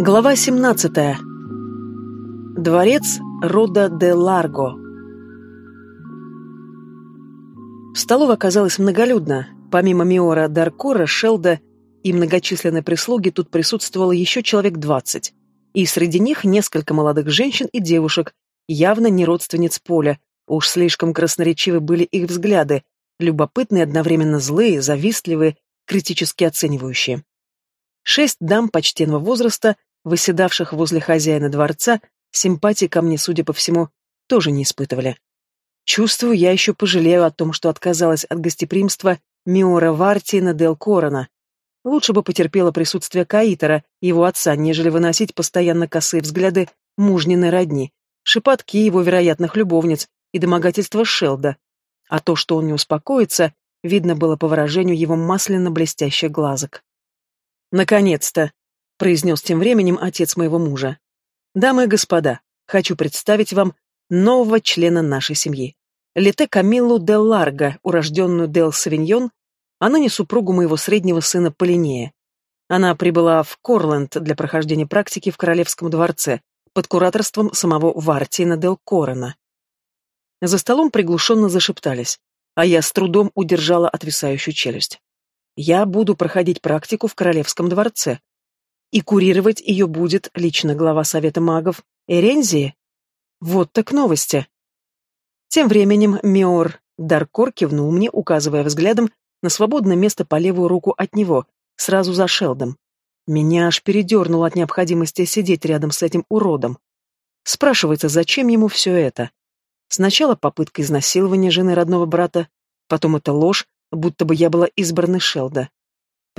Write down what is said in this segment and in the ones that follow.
Глава 17. Дворец Рода де Ларго. В столовой оказалось многолюдно. Помимо Миора Даркора, Шелда и многочисленной прислуги тут присутствовало еще человек двадцать. И среди них несколько молодых женщин и девушек, явно не родственниц Поля. Уж слишком красноречивы были их взгляды, любопытные, одновременно злые, завистливые, критически оценивающие. Шесть дам почтенного возраста – выседавших возле хозяина дворца, симпатии ко мне, судя по всему, тоже не испытывали. Чувствую, я еще пожалею о том, что отказалась от гостеприимства Миора Вартина Дел Корона. Лучше бы потерпела присутствие Каитера, его отца, нежели выносить постоянно косые взгляды мужниной родни, шепотки его вероятных любовниц и домогательства Шелда. А то, что он не успокоится, видно было по выражению его масляно-блестящих глазок. «Наконец-то!» Произнес тем временем отец моего мужа. «Дамы и господа, хочу представить вам нового члена нашей семьи. Лете Камиллу де Ларго, урожденную Дел Савиньон, а ныне супругу моего среднего сына Полинея. Она прибыла в Корленд для прохождения практики в Королевском дворце под кураторством самого Вартина Дел Корона. За столом приглушенно зашептались, а я с трудом удержала отвисающую челюсть. Я буду проходить практику в Королевском дворце, и курировать ее будет лично глава Совета магов Эрензии. Вот так новости. Тем временем Меор Даркор кивнул мне, указывая взглядом на свободное место по левую руку от него, сразу за Шелдом. Меня аж передернуло от необходимости сидеть рядом с этим уродом. Спрашивается, зачем ему все это? Сначала попытка изнасилования жены родного брата, потом это ложь, будто бы я была избранной Шелда.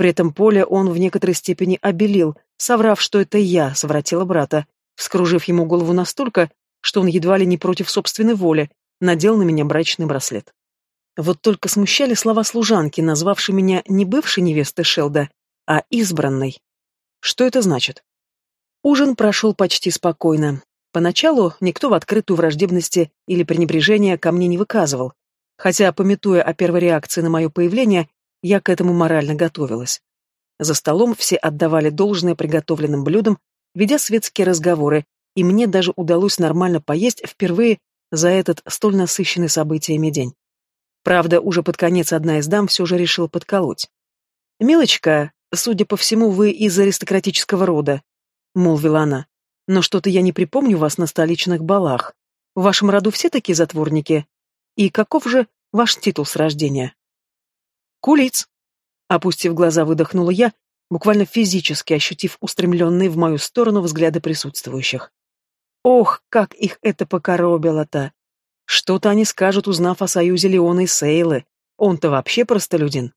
При этом Поле он в некоторой степени обелил, соврав, что это я совратила брата, вскружив ему голову настолько, что он едва ли не против собственной воли надел на меня брачный браслет. Вот только смущали слова служанки, назвавшей меня не бывшей невестой Шелда, а избранной. Что это значит? Ужин прошел почти спокойно. Поначалу никто в открытую враждебности или пренебрежения ко мне не выказывал, хотя, пометуя о первой реакции на мое появление, я к этому морально готовилась. За столом все отдавали должное приготовленным блюдам, ведя светские разговоры, и мне даже удалось нормально поесть впервые за этот столь насыщенный событиями день. Правда, уже под конец одна из дам все же решила подколоть. «Милочка, судя по всему, вы из аристократического рода», — молвила она. «Но что-то я не припомню вас на столичных балах. В вашем роду все такие затворники? И каков же ваш титул с рождения?» «Кулиц!» Опустив глаза, выдохнула я, буквально физически ощутив устремленные в мою сторону взгляды присутствующих. Ох, как их это покоробило-то! Что-то они скажут, узнав о союзе Леона и Сейлы. Он-то вообще простолюдин.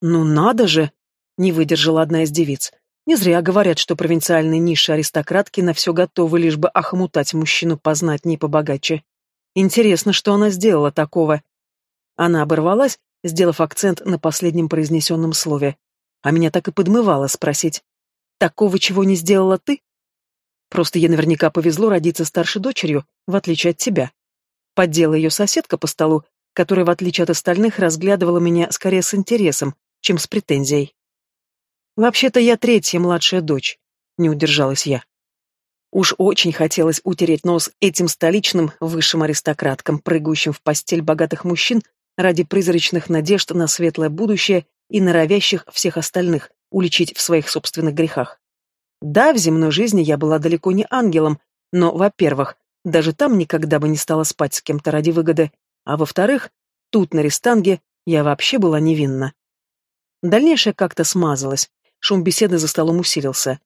«Ну надо же!» — не выдержала одна из девиц. Не зря говорят, что провинциальные ниши аристократки на все готовы, лишь бы охмутать мужчину познать не побогаче. Интересно, что она сделала такого. Она оборвалась, сделав акцент на последнем произнесенном слове. А меня так и подмывало спросить. «Такого чего не сделала ты?» Просто ей наверняка повезло родиться старшей дочерью, в отличие от тебя. Поддела ее соседка по столу, которая, в отличие от остальных, разглядывала меня скорее с интересом, чем с претензией. «Вообще-то я третья младшая дочь», — не удержалась я. Уж очень хотелось утереть нос этим столичным высшим аристократкам, прыгающим в постель богатых мужчин ради призрачных надежд на светлое будущее и норовящих всех остальных уличить в своих собственных грехах. Да, в земной жизни я была далеко не ангелом, но, во-первых, даже там никогда бы не стала спать с кем-то ради выгоды, а во-вторых, тут, на Рестанге, я вообще была невинна. Дальнейшее как-то смазалось, шум беседы за столом усилился.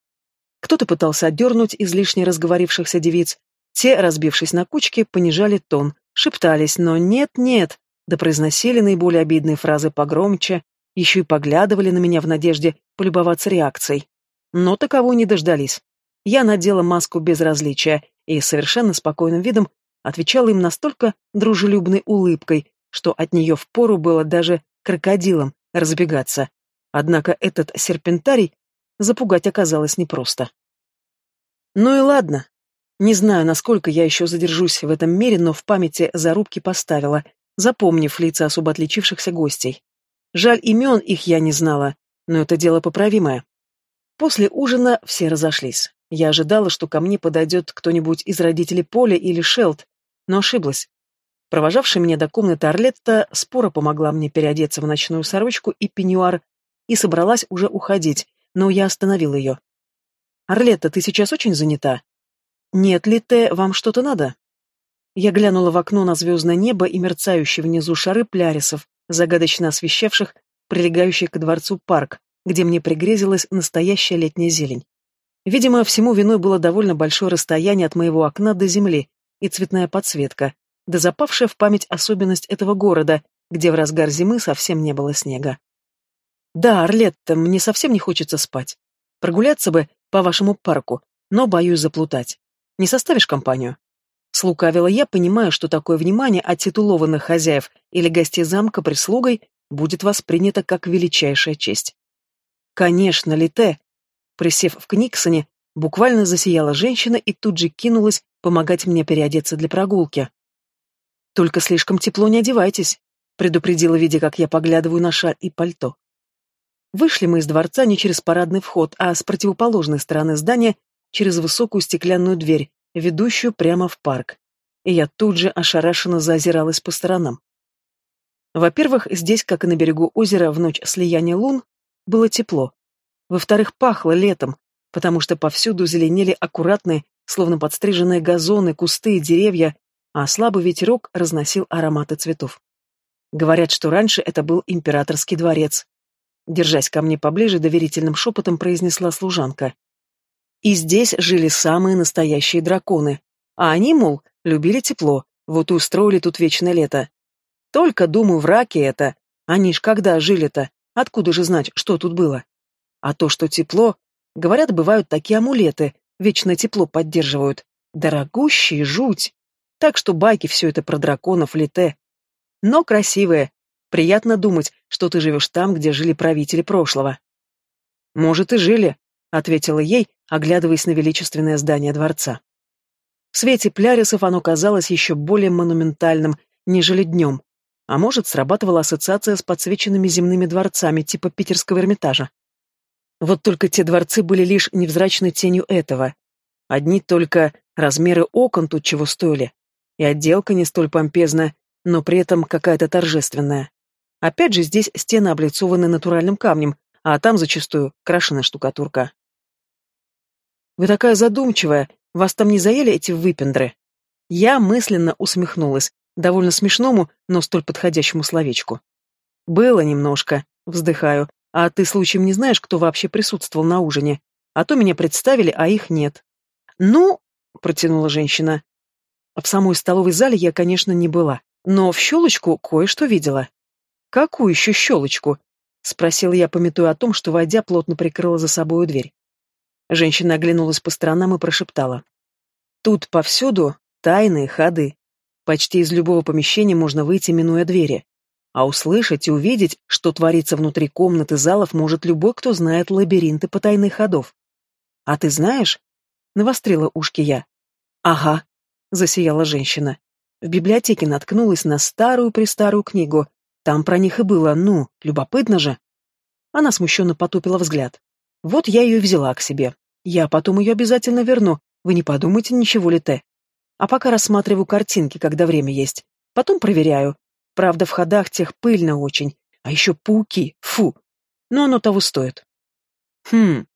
Кто-то пытался отдернуть излишне разговорившихся девиц, те, разбившись на кучки, понижали тон, шептались, но нет-нет, да произносили наиболее обидные фразы погромче, еще и поглядывали на меня в надежде полюбоваться реакцией. Но таковой не дождались. Я надела маску безразличия и совершенно спокойным видом отвечала им настолько дружелюбной улыбкой, что от нее впору было даже крокодилом разбегаться. Однако этот серпентарий запугать оказалось непросто. Ну и ладно. Не знаю, насколько я еще задержусь в этом мире, но в памяти зарубки поставила, запомнив лица особо отличившихся гостей. Жаль, имен их я не знала, но это дело поправимое. После ужина все разошлись. Я ожидала, что ко мне подойдет кто-нибудь из родителей Поля или Шелд, но ошиблась. Провожавшая меня до комнаты Орлетта спора помогла мне переодеться в ночную сорочку и пеньюар, и собралась уже уходить, но я остановила ее. «Орлетта, ты сейчас очень занята?» «Нет ли, Те, вам что-то надо?» Я глянула в окно на звездное небо и мерцающие внизу шары плярисов, загадочно освещавших прилегающий к дворцу парк, где мне пригрезилась настоящая летняя зелень. Видимо, всему виной было довольно большое расстояние от моего окна до земли и цветная подсветка, да запавшая в память особенность этого города, где в разгар зимы совсем не было снега. Да, Орлетта, мне совсем не хочется спать. Прогуляться бы по вашему парку, но боюсь заплутать. Не составишь компанию? Слукавила я, понимая, что такое внимание от титулованных хозяев или гостей замка прислугой будет воспринято как величайшая честь. Конечно, Лите. Присев в Книксоне, буквально засияла женщина и тут же кинулась помогать мне переодеться для прогулки. «Только слишком тепло не одевайтесь», — предупредила, видя, как я поглядываю на шаль и пальто. Вышли мы из дворца не через парадный вход, а с противоположной стороны здания через высокую стеклянную дверь, ведущую прямо в парк. И я тут же ошарашенно заозиралась по сторонам. Во-первых, здесь, как и на берегу озера в ночь слияния лун, было тепло. Во-вторых, пахло летом, потому что повсюду зеленели аккуратные, словно подстриженные газоны, кусты и деревья, а слабый ветерок разносил ароматы цветов. Говорят, что раньше это был императорский дворец. Держась ко мне поближе, доверительным шепотом произнесла служанка. И здесь жили самые настоящие драконы. А они, мол, любили тепло, вот и устроили тут вечное лето. Только, думаю, в раке это. Они ж когда жили-то? Откуда же знать, что тут было? А то, что тепло... Говорят, бывают такие амулеты, вечно тепло поддерживают. Дорогущие, жуть. Так что байки все это про драконов, лите. Но красивые. Приятно думать, что ты живешь там, где жили правители прошлого. Может, и жили, ответила ей, оглядываясь на величественное здание дворца. В свете плярисов оно казалось еще более монументальным, нежели днем, а может, срабатывала ассоциация с подсвеченными земными дворцами типа питерского Эрмитажа. Вот только те дворцы были лишь невзрачной тенью этого. Одни только размеры окон тут чего стоили. И отделка не столь помпезная, но при этом какая-то торжественная. Опять же, здесь стены облицованы натуральным камнем, а там зачастую крашеная штукатурка. Вы такая задумчивая, вас там не заели эти выпендры?» Я мысленно усмехнулась, довольно смешному, но столь подходящему словечку. «Было немножко», — вздыхаю, «а ты случаем не знаешь, кто вообще присутствовал на ужине? А то меня представили, а их нет». «Ну», — протянула женщина, — «в самой столовой зале я, конечно, не была, но в щелочку кое-что видела». «Какую еще щелочку?» — спросила я, пометуя о том, что, войдя, плотно прикрыла за собою дверь. Женщина оглянулась по сторонам и прошептала. Тут повсюду тайные ходы. Почти из любого помещения можно выйти, минуя двери. А услышать и увидеть, что творится внутри комнат и залов, может любой, кто знает лабиринты потайных ходов. «А ты знаешь?» — навострила ушки я. «Ага», — засияла женщина. В библиотеке наткнулась на старую-престарую книгу. Там про них и было, ну, любопытно же. Она смущенно потупила взгляд. Вот я ее взяла к себе. Я потом ее обязательно верну. Вы не подумайте, ничего ли ты. А пока рассматриваю картинки, когда время есть. Потом проверяю. Правда, в ходах тех пыльно очень. А еще пауки. Фу. Но оно того стоит. Хм.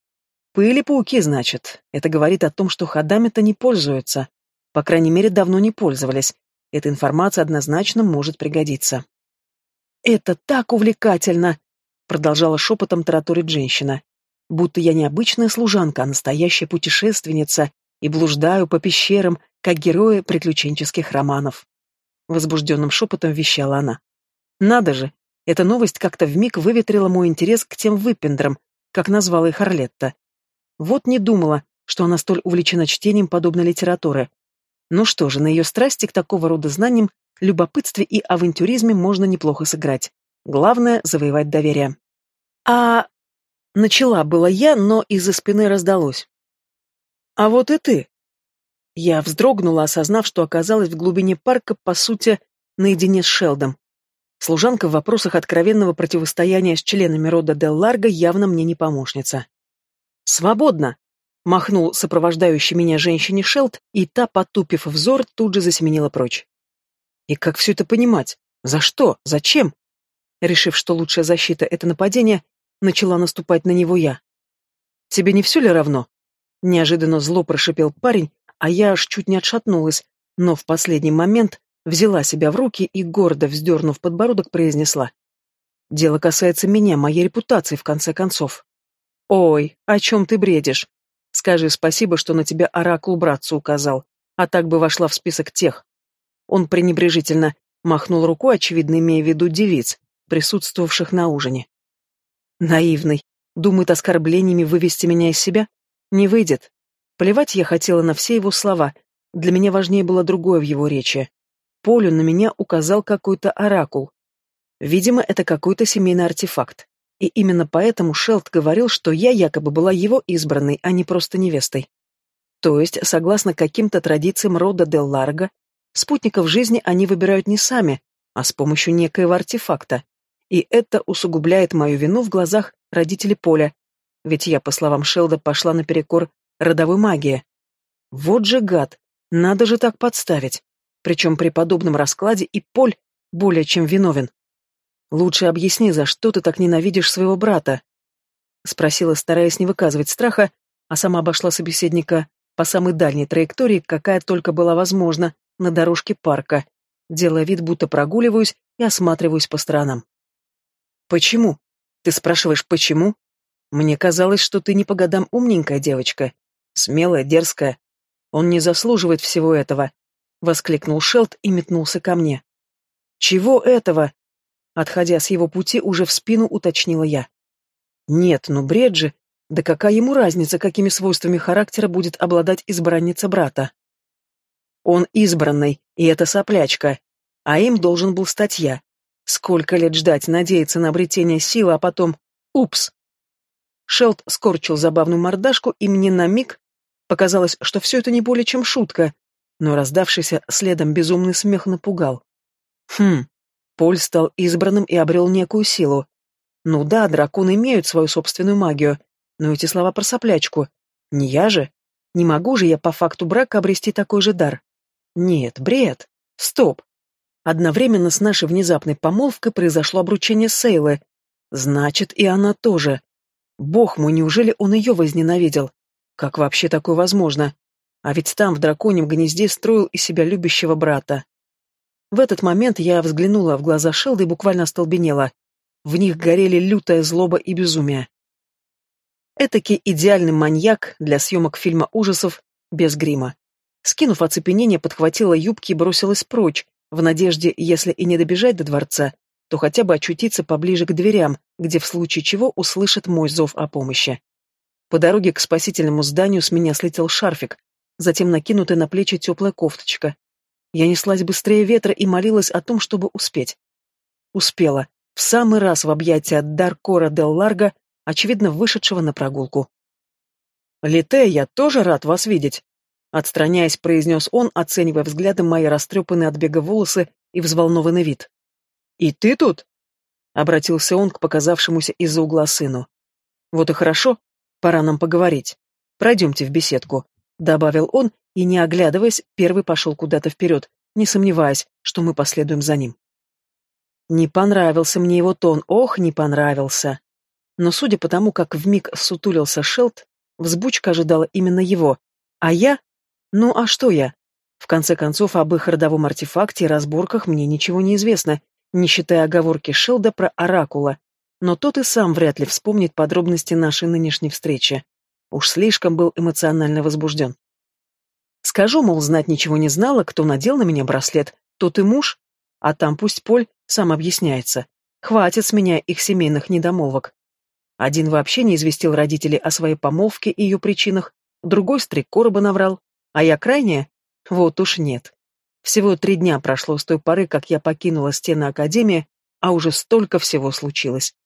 Пыли пауки, значит. Это говорит о том, что ходами-то не пользуются. По крайней мере, давно не пользовались. Эта информация однозначно может пригодиться. «Это так увлекательно!» — продолжала шепотом тараторить женщина будто я не обычная служанка, а настоящая путешественница, и блуждаю по пещерам, как герои приключенческих романов. Возбужденным шепотом вещала она. Надо же, эта новость как-то вмиг выветрила мой интерес к тем выпендрам, как назвала их Орлетта. Вот не думала, что она столь увлечена чтением подобной литературы. Ну что же, на ее страсти к такого рода знаниям, любопытстве и авантюризме можно неплохо сыграть. Главное — завоевать доверие. «А Начала была я, но из-за спины раздалось. «А вот и ты!» Я вздрогнула, осознав, что оказалась в глубине парка, по сути, наедине с Шелдом. Служанка в вопросах откровенного противостояния с членами рода Дел Ларго явно мне не помощница. «Свободно!» — Махнул сопровождающий меня женщине Шелд, и та, потупив взор, тут же засеменила прочь. И как все это понимать? За что? Зачем? Решив, что лучшая защита — это нападение, начала наступать на него я. «Тебе не все ли равно?» Неожиданно зло прошипел парень, а я аж чуть не отшатнулась, но в последний момент взяла себя в руки и, гордо вздернув подбородок, произнесла. «Дело касается меня, моей репутации, в конце концов». «Ой, о чем ты бредишь? Скажи спасибо, что на тебя оракул братцу указал, а так бы вошла в список тех». Он пренебрежительно махнул рукой, очевидно имея в виду девиц, присутствовавших на ужине. Наивный. Думает оскорблениями вывести меня из себя? Не выйдет. Плевать я хотела на все его слова. Для меня важнее было другое в его речи. Полю на меня указал какой-то оракул. Видимо, это какой-то семейный артефакт. И именно поэтому Шелд говорил, что я якобы была его избранной, а не просто невестой. То есть, согласно каким-то традициям рода Дел Ларго, спутников жизни они выбирают не сами, а с помощью некоего артефакта, и это усугубляет мою вину в глазах родителей Поля, ведь я, по словам Шелда, пошла наперекор родовой магии. Вот же гад, надо же так подставить. Причем при подобном раскладе и Поль более чем виновен. Лучше объясни, за что ты так ненавидишь своего брата? Спросила, стараясь не выказывать страха, а сама обошла собеседника по самой дальней траектории, какая только была возможна, на дорожке парка, делая вид, будто прогуливаюсь и осматриваюсь по сторонам. Почему? Ты спрашиваешь, почему? Мне казалось, что ты не по годам умненькая девочка. Смелая, дерзкая. Он не заслуживает всего этого. Воскликнул Шелд и метнулся ко мне. Чего этого? Отходя с его пути, уже в спину уточнила я. Нет, ну бред же. Да какая ему разница, какими свойствами характера будет обладать избранница брата? Он избранный, и это соплячка. А им должен был стать я. Сколько лет ждать, надеяться на обретение силы, а потом... Упс! Шелд скорчил забавную мордашку, и мне на миг показалось, что все это не более чем шутка, но раздавшийся следом безумный смех напугал. Хм, Поль стал избранным и обрел некую силу. Ну да, драконы имеют свою собственную магию, но эти слова про соплячку. Не я же. Не могу же я по факту брака обрести такой же дар. Нет, бред. Стоп. Одновременно с нашей внезапной помолвкой произошло обручение Сейлы. Значит, и она тоже. Бог мой, неужели он ее возненавидел? Как вообще такое возможно? А ведь там, в драконьем гнезде, строил из себя любящего брата. В этот момент я взглянула в глаза Шелды и буквально остолбенела. В них горели лютая злоба и безумие. Этакий идеальный маньяк для съемок фильма ужасов без грима. Скинув оцепенение, подхватила юбки и бросилась прочь, в надежде, если и не добежать до дворца, то хотя бы очутиться поближе к дверям, где в случае чего услышат мой зов о помощи. По дороге к спасительному зданию с меня слетел шарфик, затем накинутая на плечи теплая кофточка. Я неслась быстрее ветра и молилась о том, чтобы успеть. Успела. В самый раз в объятия Даркора Дел Ларго, очевидно, вышедшего на прогулку. «Лите, я тоже рад вас видеть», Отстраняясь, произнес он, оценивая взглядом мои растрепанные от бега волосы и взволнованный вид. «И ты тут?» — обратился он к показавшемуся из-за угла сыну. «Вот и хорошо, пора нам поговорить. Пройдемте в беседку», — добавил он, и, не оглядываясь, первый пошел куда-то вперед, не сомневаясь, что мы последуем за ним. Не понравился мне его тон, ох, не понравился. Но судя по тому, как вмиг сутулился Шелд, взбучка ожидала именно его, а я ну а что я? В конце концов, об их родовом артефакте и разборках мне ничего не известно, не считая оговорки Шелда про Оракула. Но тот и сам вряд ли вспомнит подробности нашей нынешней встречи. Уж слишком был эмоционально возбужден. Скажу, мол, знать ничего не знала, кто надел на меня браслет, тот и муж, а там пусть Поль сам объясняется. Хватит с меня их семейных недомолвок. Один вообще не известил родителей о своей помолвке и ее причинах, другой стрик короба наврал, а я крайняя? Вот уж нет. Всего три дня прошло с той поры, как я покинула стены Академии, а уже столько всего случилось.